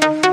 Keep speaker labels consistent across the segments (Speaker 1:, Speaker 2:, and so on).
Speaker 1: Thank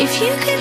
Speaker 1: If you could